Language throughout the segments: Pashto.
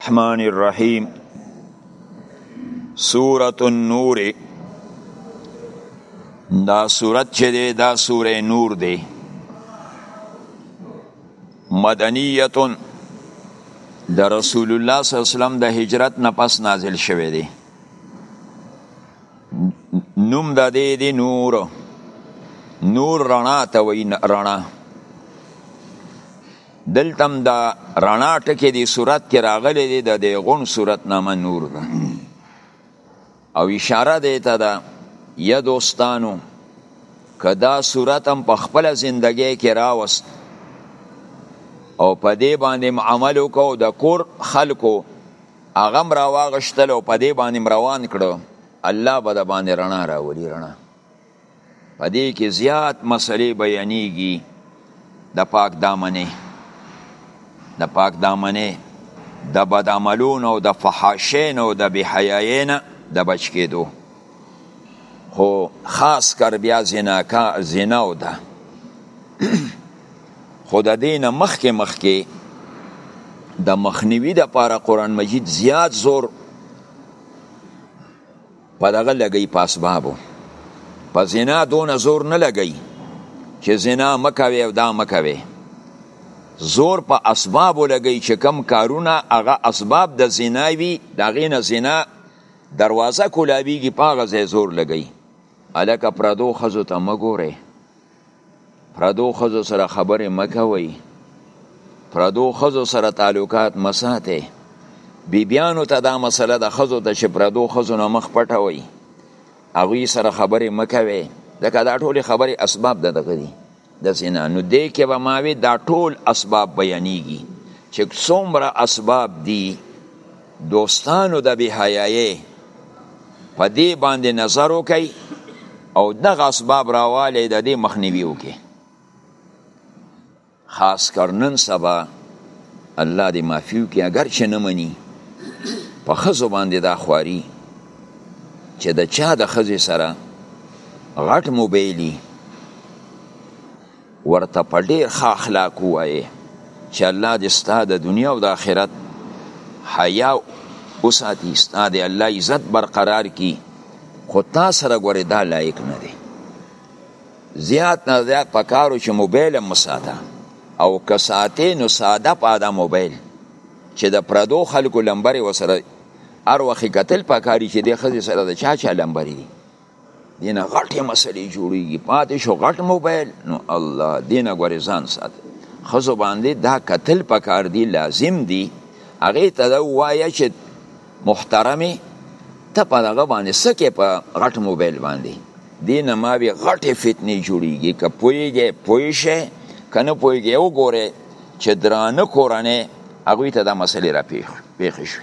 الرحمن الرحیم سورة النور دا سورت چې دی دا سوره نور دی مدنیتون د رسول الله صلی الله علیه وسلم د هجرت نه پس نازل شوه دی نوم د دې دی نور نور رڼا ته وای رڼا دلته هم د رڼا ټکی دی صورت کې راغلی دی د دې غون صورت نامه نور ده او اشاره دی ته ده یا دوستانو که دا صورت هم په خپل زندګۍ کې راوست او په دې باندې عمل وکاو د کور خلکو هغه هم راواغشتل او په دې باندې روان کړو الله به د باندې رڼا راولي رڼا په دې کې زیات مسلې بیانېږي د پاک دامنې د پاک دامنې د بد عملونو او د فحاشین او د بحیاین د بچ کېدو خو خاص کر بیا زنا کا زنا او ده خو د دین مخکې مخکې د مخنیوي د پاره قران مجید زیات زور په دغه لګی په اسبابو په زنا دون زور نه لګی چې زنا مکوي او دا مکوي زور په اسبابو لګی چې کم کارونه هغه اسباب د زنا وي دا غینه زنا دروازه کولاویږي په هغه ځای زور لګی الکه پردو خزو ته مګوره پردو خزو سره خبرې مکوي پردو خزو سره تعلقات مساته بیبیانو ته دا مسله د خزو ته چې پردو خزو نه مخ پټوي هغوی سره خبرې مکوي ځکه دا ټولې خبرې اسباب د دغه دي د زنا نو دې کې به ماوي دا ټول اسباب بیانېږي چې څومره اسباب دي دوستانو د بی حیایې په دې باندې نظر وکي او دغه اسباب راوالی د دې مخنیوي وکي خاص کر نن سبا الله دې معافي وکي اگر چې نه مني په خزو باندې دا خواري چې د چا د خزې سره غټ موبایلی ورته په ډیر ښه اخلاق ووایې چې الله دې ستا د دنیا او د آخرت حیا وساتي ستا د الله عزت برقرار کی خو تا سره ګورې دا لایق نه دی زیات نه زیات په کارو چې موبایل هم وساته او که ساتې نو ساده پاده موبایل چې د پردو خلکو لمبرې وسره هر وخت کتل پکاري چې د ښځې سره د چا چا لمبرې دي دینه غټې مسلې جوړیږي پاتې شو غټ موبایل نو الله دینه غوري ځان سات خزو باندې دا قتل پکار دی لازم دی هغه ته دا وایا چې محترمه ته په دغه باندې سکه په غټ موبایل باندې دینه ما به غټې فتنې جوړیږي که پویږي پوی شي کنه پویږي وګوره چې درانه کورنه هغه ته دا مسلې را پیښ پیښ شي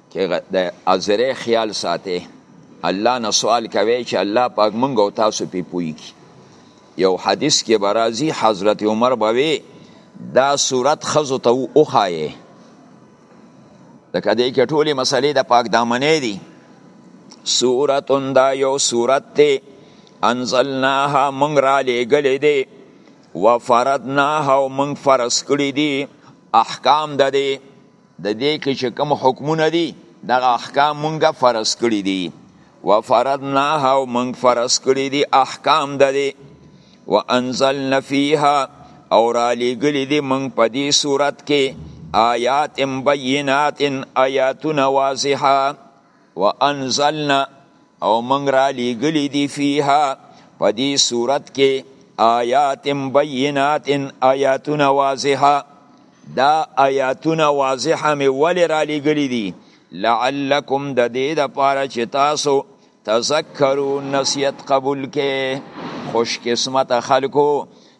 چې د ازره خیال ساته الله نه سوال کوي چې الله پاک مونږ او تاسو په پوي کی یو حدیث کې برازي حضرت عمر بوي دا صورت خزو ته اوخایه د کدی کې ټولې مسلې د پاک دامنې دي سورت دا یو سورت ته انزلناها مونږ را لېګلې دي وفرضناها مونږ فرض کړې دي احکام د دې د دې کې چې کوم حکمونه دي دغه احکام مونږه فرض کړی دي وفرضناها او مونږ فرض کړی دي احکام د دې وانزلنا فيها او را لګلی دي مونږ په دې صورت کې آیات بینات آیاتونه واضحه وانزلنا او منګ را لیګلی دی فیها په دې صورت کې آیات بینات آیاتونه واضحه دا آیاتونه واضحه می ولې را لیګلی دی لعلکم د دې د پاره چې تاسو تذکرو نصیحت قبول کې خوش قسمت خلکو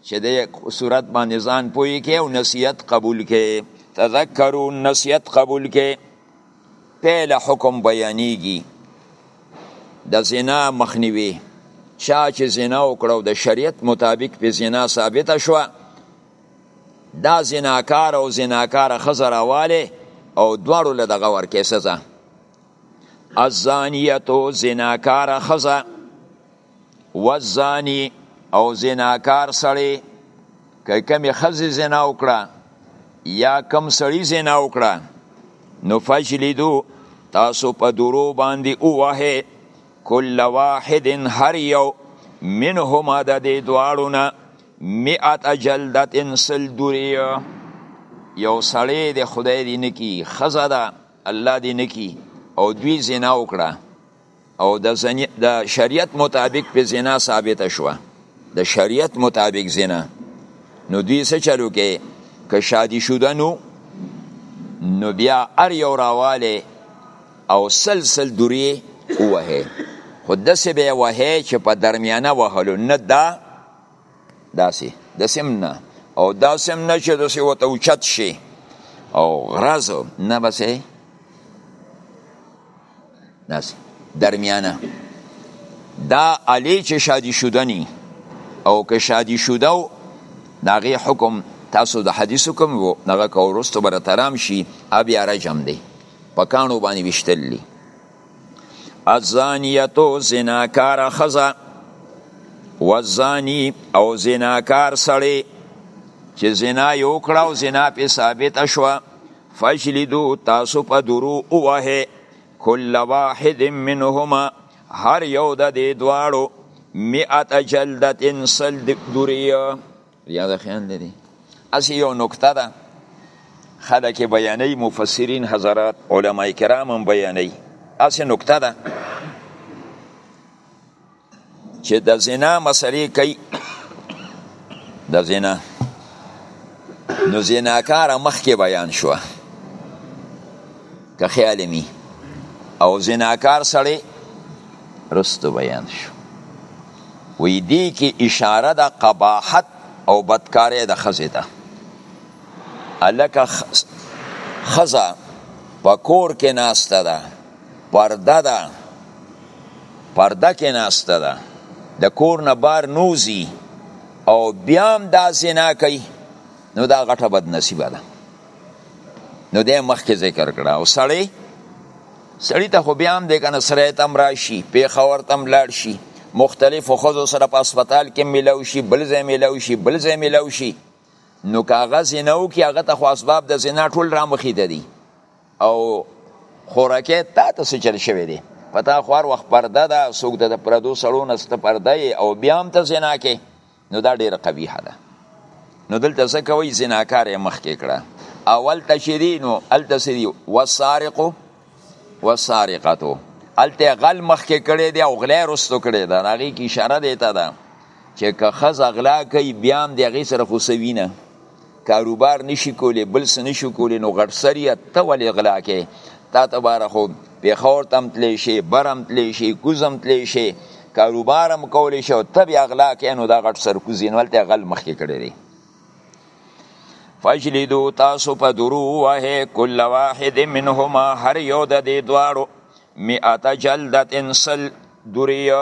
چې د صورت باندې ځان پوي کې او نصیحت قبول کې تذکرو نصیحت قبول کې پيله حکم بیانیږي د زنا مخنیوي چا چې زنا وکړو د شریعت مطابق په زنا ثابت شو دا زناکار او زناکار خزر اواله او دوړو له دغه ورکه سزا الزانیتو زناکار خزر والزانی او زناکار سړی که کمی خزی زنا وکړه یا کم سړی زنا وکړه نو فجلدو تاسو په درو باندې اوه کل واحد هر یو منهما د دې دواړو نه مئت جلدت سل دوری یو سړی د خدای دی نکی خزه ده الله دی نکی او دوی زنا وکړه او د زنی د شریعت مطابق په زنا ثابت شو د شریعت مطابق زنا نو دوی څه چلو کې که شادي شوده نو نو بیا ار یو راواله او سلسل دوری وه خو دسې به وه چې په درمیانه وهلو نه دا داسې دسم نه او داسم نه چې دسې وته اوچت شي او غرض نه بسې ناس درمیانه دا علی چې شادي شودنی او که شادي شودو داغه حکم تاسو د حدیثو کوم وو دغه کورستو بر ترام شي ابي رجم دی پکانو باندې وشتلی الزانیتو زناکار خزا والزانی او زناکار سړی چې زنا یو کړه او زنا په ثابت شوه فجلدو تاسو په درو اوه کل واحد منهما هر یو د دې دواړو مئت جلدت انسل دوریه یاد خیان لري اسی یو نکته ده خلک بیانې مفسرین حضرات علما کرام هم بیانې اسی نکته ده چې د زنا مسلې کوي د زنا نو زناکار مخکې بیان شو که خیال می او زناکار سړی رستو بیان شو وی دی کې اشاره د قباحت او بدکارې د خزې ده الکه خزه په کور کې ناسته ده پرده ده پرده کې ناسته ده د کور نه بار نوزی او بیا هم دا زنا کوي نو دا غټه بد نصیبه ده نو د مخکې ذکر کړه او سړی سړی ته خو بیا هم دی کنه سره تم راشي پیښور تم لاړ شي مختلفو ښځو سره په هسپتال کې ملاو شي بل ځای ملاو شي بل ځای ملاو شي نو که هغه زنا وکړي هغه ته خو اسباب د زنا ټول رامخې ته دي او خورکه تا ته څه چل شوی دی پتا خوار وخت پرده ده څوک د پردو سړو نه ست پرده او بیا هم ته زنا کې نو دا ډیره قبیحه ده نو دلته څه کوي زناکار یې مخ کې کړه اول تشری نو ال تشری وسارق وسارقتو الته غل مخ کې کړي دی او غلا رستو کړي دا هغه کی اشاره دیتا ده چې که خز غلا کوي بیا هم دی غي سره خو سوینه کاروبار نشي کولی بل څه نشي کولی نو غټ سر یې ته ولې غلا کې تا ته باره خو پېښور ته هم تللی شي بر هم تللی شي کوز هم تللی شي کاروبار هم کولی شي او ته بیا غلا کې نو دا غټ سر کوزي نو هلته غل مخکې کړی دی فجلدو تاسو په درو وه کل واحد منهما هر یو د دې دواړو مئات جلدت انسل دوریه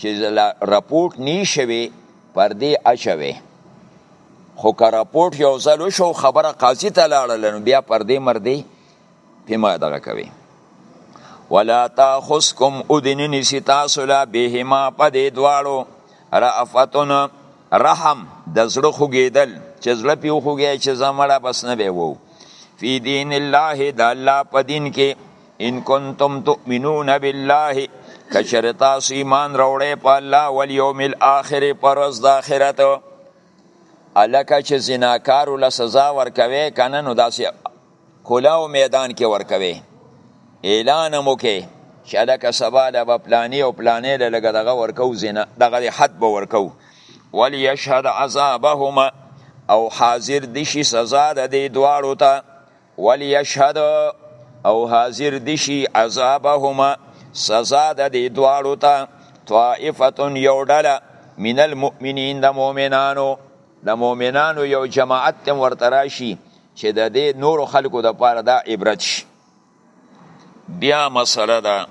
چی زلا رپورټ نی شوی پر دی اچوی خو که رپورټ یو ځل شو خبره قاضی ته لاړل نو بیا پر دی مر دی پیما دغه کوي ولا تاخذکم ادننی ستاسو لا بهما پدې دواړو رافتون رحم د زړه خوګیدل چې زړه پیو خوګی چې زمړه بس نه به وو فی دین الله د الله په دین کې ان کنتم تؤمنون بالله کچر تاسو ایمان راوړې په الله والیوم الاخر پرز د اخرت الکه چې زناکارو له سزا ورکوي کنه نو داسې کلاو میدان کې ورکوي اعلان مو کې چې الکه سبا له بپلانی او پلانې له لګ دغه ورکو زنا دغه حد به ورکو وليشهد عذابهما او حاضر دي شي سزا د دې دواړو ته وليشهد او حاضر دشي عذابهما سزا د دې دواړو ته طائفه یو ډله من المؤمنین د مؤمنانو د مؤمنانو یو جماعت تم ورته راشي چې د دې نورو خلکو د پاره دا عبرت شي بیا مسله ده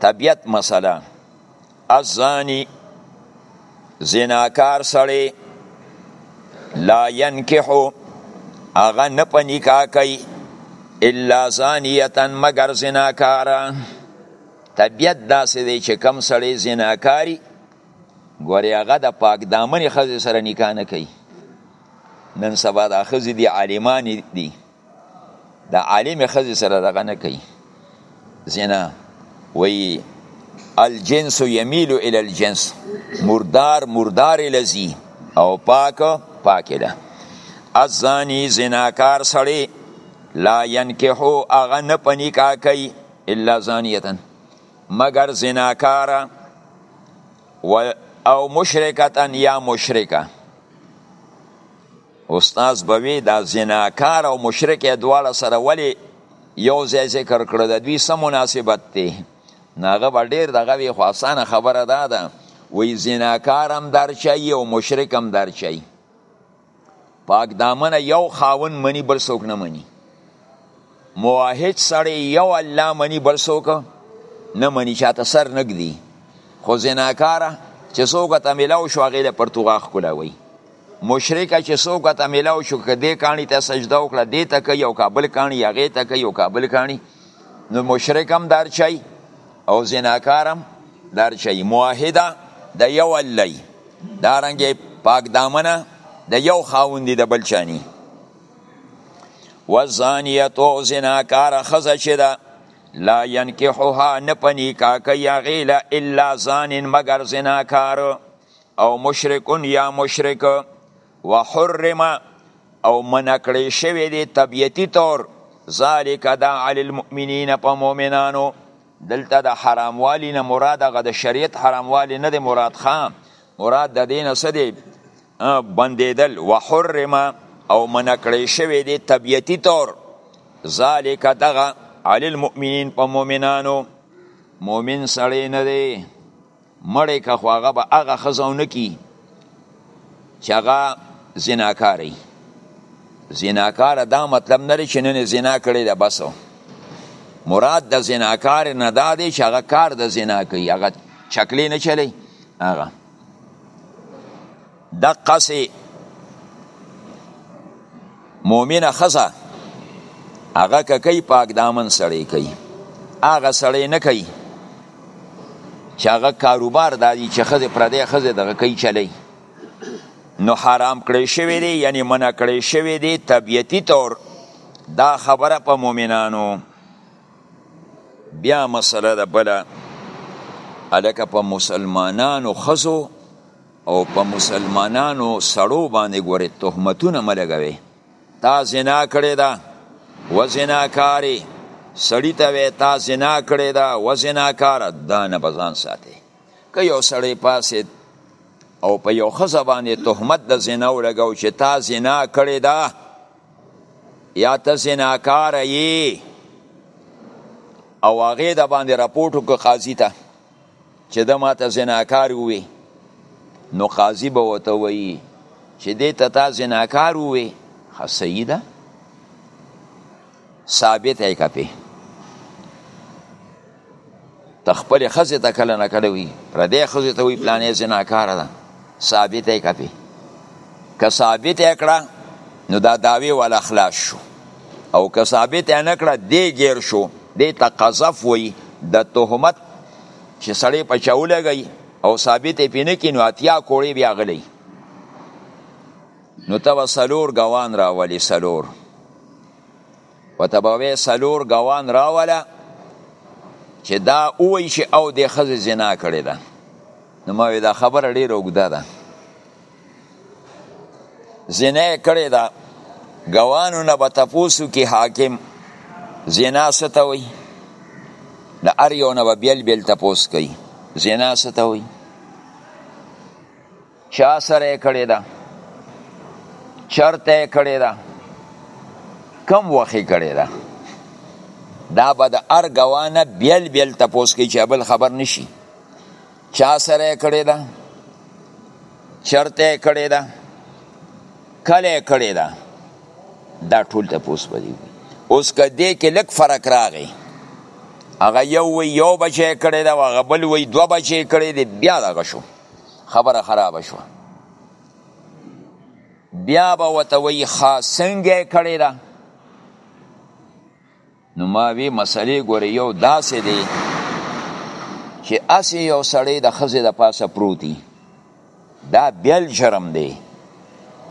طبیعت مسله الزانی زناکار سړی لا ينکحو هغه نه په نکاح کوي الا زانیتا مگر زناکارا طبیعت داسې دی چې کم سړی زناکاری ګورې هغه د پاک دامنې ښځې سره نکاح نه کوي نن سبا دا ښځې دي عالمانې دي د عالم خزي سره دغه نه کوي زنا وی الجنس یمیل الی الجنس مردار مردار لذی او پاک پاک له ازانی زناکار سړی لا ينکحو اغه نه پنی کا کوي الا زانیتن مگر زناکار او مشرکتن یا مشرکه استاد به وی دا زناکار او مشرک دواړه سره ولی یو ځای ذکر کړو د دوی سم مناسبت دی ناغه به ډیر دغه وی خو اسانه خبره ده ده وی زناکار هم درچای او مشرک هم درچای پاک دامن یو خاون منی بل څوک نه منی موحد سره یو الله منی بل څوک نه منی چاته سر نګدی خو زناکاره چې څوک ته ملاو شو هغه له پرتوغاخ کولاوي مشرک چې څوک ته ملاو شو که دې کاڼي ته سجده وکړه دې ته کوي او کابل کاڼي هغې ته کوي او کابل کاڼي نو مشرک هم دار چای او زناکار هم دار چای معاهده د یو الله دارنګې پاک دامنه د یو خاوندي د بل چانی وزانیتو زناکار خزه چې ده لا ینکحها نه پنیکا کوي هغې له الا زانن مګر زناکار او مشرکون یا مشرک وحرم او منکړی شوی دی طبیعتی طور ذالک دا علی المؤمنین په مؤمنانو دلته د حراموالی نه مراد هغه د شریعت حراموالی نه دی مراد خام مراد د دین څه دی بندیدل وحرم او منکړی شوی دی طبیعتی طور ذالک دغه علی المؤمنین په مؤمنانو مؤمن سړی نه دی مړی که خو هغه به هغه ښځه ونه کي چې هغه زناکاره وي زناکاره دا مطلب نه دی چې نن زنا کړې ده بس مراد د زناکار نه دا دی چې هغه کار د زنا کوي هغه چکلې نه چلی هغه دقسی مومنه خزه هغه کوي پاک دامن سړی کوي هغه سړی نه کوي چې هغه کاروبار دادی چې خزه پردې خزه دغه کوي چلی نو حرام کړی شوی دی یعنی منع کړی شوی دی طبیعتی طور دا خبره په مؤمنانو بیا مسله ده بله الکه په مسلمانانو خزو او په مسلمانانو سړو باندې ګورې تهمتونه ملګوي تا زنا کړې ده و زنا کاری سړی ته وې تا زنا کړې ده و زنا کار دا نه بزان ساتي که یو سړی پاسې او په یو خزه باندې تهمت د زنا ولګاو چې تا زنا کړې ده یا ته زنا کار یې او هغه د باندې راپورټ وکړ قاضي ته چې د ماته زناکار وي نو قاضي به وته وي چې دې ته تا زناکار وي خو صحیح ده ثابت یې کپې ته خپلې ښځې ته کله نه کله وي پردې ښځې ته وي پلانې زناکاره ده ثابت یې کپې که ثابت یې کړه نو دا داوی والا خلاص شو او که ثابت یې نه کړه دې ګیر شو دې ته قذف وي د تهمت چې سړی په چا ولګي او ثابت یې پې نه کړي نو اتیا کوړې بیا غلی نو ته به څلور ګوان راولې څلور ورته به وایې څلور ګوان راوله چې دا ووایي چې او دې ښځې زنا کړې ده نو ما وایي دا خبره ډېره اوږده ده زنا کړی دا ګوانو نه به تپوسو کی حاکم زنا ستوي د ار یو نه به بیل بیل تپوس کوي زنا ستوي چا سره کړی دا چرته کړی دا کم وخی کړی دا دا به د ار ګوانه بیل بیل تپوس کوي چې بل خبر نشي چا سره کړی ده چرته کړی ده کله کړی ده دا ټول ته پوس پدی اوس کدی کې لک فرق راغی هغه یو وی یو بچی کړی دا هغه بل وی دو بچی کړی دی بیا دغه شو خبره خراب شو بیا به وته وی خاصنګ کړی دا نو ما وی مسلې ګورې یو داسې دی چې اسې یو سړی د خزې د پاسه پروتی دا بیل جرم دی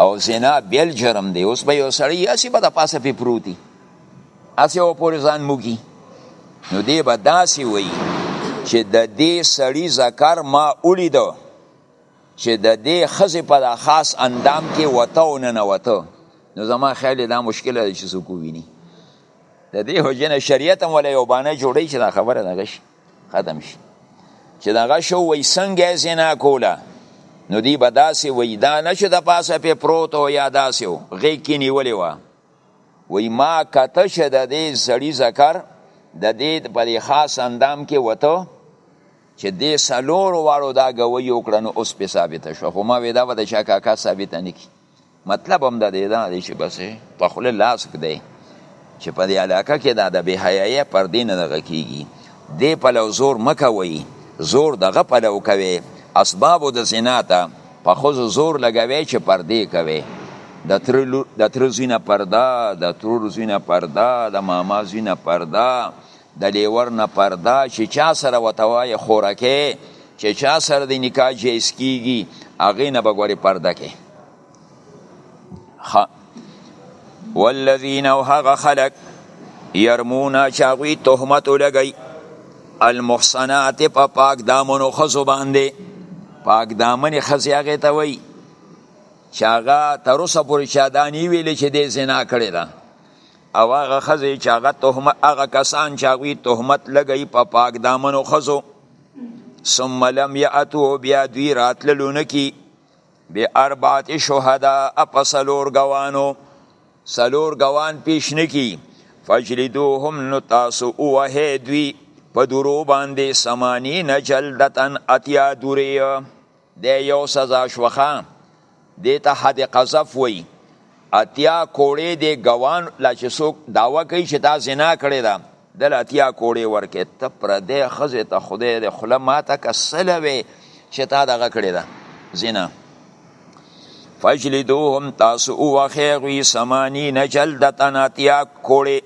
او زنا بیل جرم دی اوس به یو سړی اسې به د پاسه پی پروتی اسې او پورې ځان موږي نو دی به داسې وایي چې د دې سړی ذکر ما ولیدو چې د دې خزې په دا خاص اندام کې وته او نه نوته نو زما خیال دا مشکل دی چې څوک ویني د دې حجنه شریعت هم ولا یو باندې جوړی چې دا خبره دغه شي ختم شي چې دغه شو وای څنګه زنا کوله نو دی به داسې وای دا نه چې د پاسه په پروت او یا داسې و غیږ کې نیولې وه وای ما کته چې د دې سړي ذکر د دې په خاص اندام کې وته چه دی سلورو واړو دا ګوی وکړه نو اوس په ثابته شو خو ما وی دا به د چا کاکا ثابته نه کی مطلب هم دا دی دا دی چې بس په خله لاس کده چې په دې علاقه کې دا د بی حیاي پر دین دغه کیږي دی په لو زور مکوي زور دغه په لو کوي اسباب د زنا ته په خو زور لګوي چې پر دې کوي د تر د تر زینه پردا د ترور زینه پردا د ماما زینه پردا د لیور نه پرده چې چا سره وته وایې خورکې چې چا سره د نکاح جایز کیږي هغې نه به ګورې پرده کې والذین او هغه خلق یرمونا چې هغوی تهمت ولګوي المحسنات په پا پاک دامنو ښځو باندې پاک دامنې ښځې هغې ته وایي چې هغه تر اوسه پورې چا دا نه ویلې چې دې زنا کړې ده او هغه خزه چې هغه تهمت هغه کسان چې هغه تهمت لګی په پاک دامنو خزو ثم لم یاتو بیا دوی راتللو نکی به اربعه شهدا اپسلور گوانو سلور گوان پیش نکی فجلدوهم نو تاسو اوه دوی په درو باندې سمانی نجلدتن اتیا دوری د یو سزا شوخه دې ته حد قذف وای اتیا کوړې دې ګوان لا چې څوک داوا کوي چې دا زنا کړې ده دل اتیا کوړې ورکې ته پر دې خزه ته خدای دې خله ماته کسلوي چې تا دغه کړې ده زنا فجلدوهم تاسو او خیغوی سمانی نجلدتن اتیا کوړې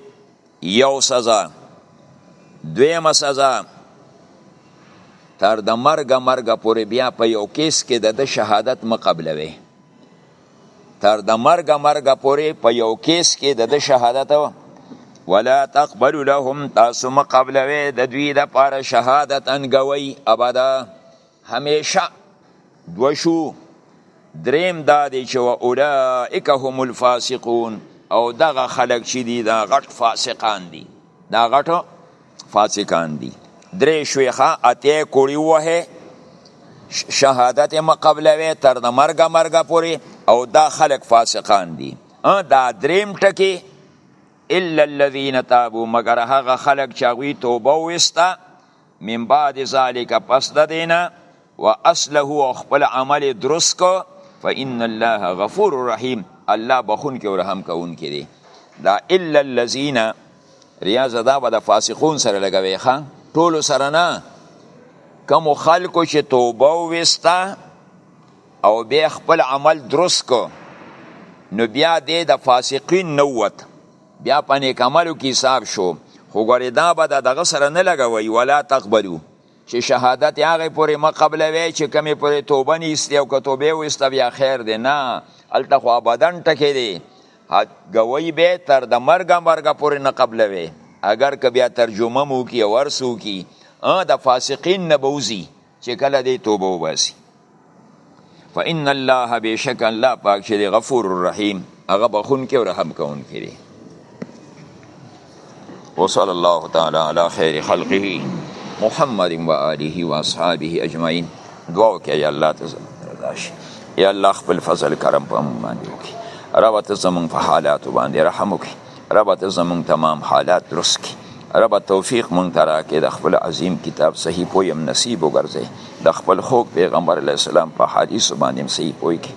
یو سزا دویمه سزا تر د مرګ مرګ پورې بیا په یو کیس کې د د شهادت مقبلوي تر د مرګ مرګ پورې په یو کیس کې د د شهادت ولا تقبل لهم تاسو مقبلوي د دوی د پاره شهادت انګوي ابدا همیشه دوه شو دریم دا دی چې و اولئک هم الفاسقون او دغه خلک چې دي دا غټ فاسقان دي دا غټ فاسقان دي درې شویخه اتیا کوړی وه شهادت مقبلوي تر د مرګ مرګ پوري او دا خلک فاسقان دي دا دریم ټکی الا الذين تابوا مگر هغه خلک چې هغه توبه وسته من بعد ذالک پس د دینه واسله او خپل عمل درست کو فإن الله غفور رحیم الله بخون کې او رحم کوون کې دی دا الا الذين ریاض دا به د فاسقون سره لګوي ښا ټول سره نه کوم خلکو چې توبه وستا او بیا خپل عمل درست کو نو بیا دې د فاسقین نووت بیا په نیک عملو کې حساب شو خو ګورې دا به د دغه سره نه لګوي ولا تقبلو چې شهادت هغه پورې ما قبل وی چې کمی پورې توبه نیستی او که توبه وست بیا خیر دی نه الته خو ابدا ټکی دی گوی به تر د مرګ مرګ پورې نه قبل وی اگر که بیا ترجمه مو کی ورسو کی د فاسقین نه بوزي چې کله دی توبه وباسي فإن الله بشک الله پاک چې دی غفور الرحیم هغه بخون کې او رحم کون کې دی وصلى الله تعالى على خير خلقه محمد و آله و اصحابه اجمعین دعا وکړه یا الله ته راشي یا الله خپل فضل کرم په موږ باندې وکړي رب ته زمونږ په حالاتو باندې رحم وکړي رب ته زمونږ تمام حالات درست کی رب توفیق مونږ ته راکې د خپل عظیم کتاب صحیح پویم نصیب وګرځي د خپل خوږ پیغمبر علی السلام په حدیث باندې صحیح پوی کی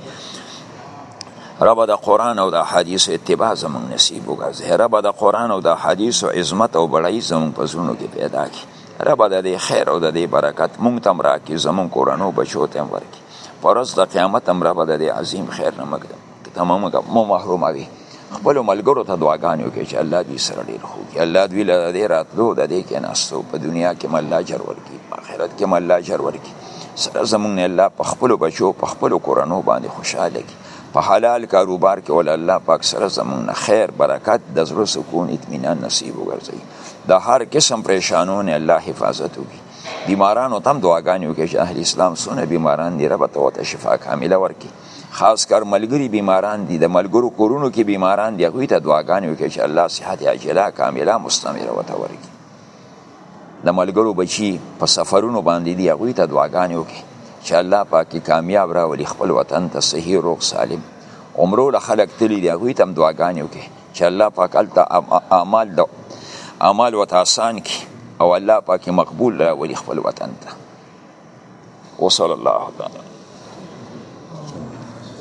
رب د قران او د حدیث اتباع زمونږ نصیب وګرځي رب د قران او د حدیث او عظمت او بړای زمونږ په زړونو کې پیدا کی رب د دې خیر او د دې برکت مونږ تم راکې زمونږ کورانو بچو تم ورکې پرز د قیامت هم رب د دې عظیم خیر نه مګدم تمام کا مو محروم وي خپل ملګرو ته دعاګانې وکړي چې الله دوی سره ډیر خو کې الله دوی له دې راتلو د دې کې ناستو په دنیا کې مل اجر ورکړي په آخرت کې مل اجر ورکړي سره زمونږ الله په خپل بچو په خپل کورنو باندې خوشاله کی په حلال کاروبار کې ول الله پاک سره زمونږ خیر برکت د زړه سکون اطمینان نصیب وګرځي د هر قسم پریشانونه الله حفاظت وکړي بیمارانو تم دعاګانې وکړي چې اهل اسلام سونه بیماران دی رب ته شفا کامله ورکړي خاص کر ملګری بیماران دي د ملګرو کورونو کې بیماران دي هغوی ته دعاګانې وکړي چې الله صحت عاجله کامله مستمره ورته ورکړي د ملګرو بچي په سفرونو باندې دي هغوی ته دعاګانې وکړي چې الله پاکي کامیاب راولي خپل وطن ته صحیح روغ سالم عمرو له خلک تللی دي هغوی ته هم دعاګانې وکړي چې الله پاک هلته اعمال د اعمال ورته اسان کړي او الله پاکي مقبول راولي خپل وطن ته وصلی الله تعالی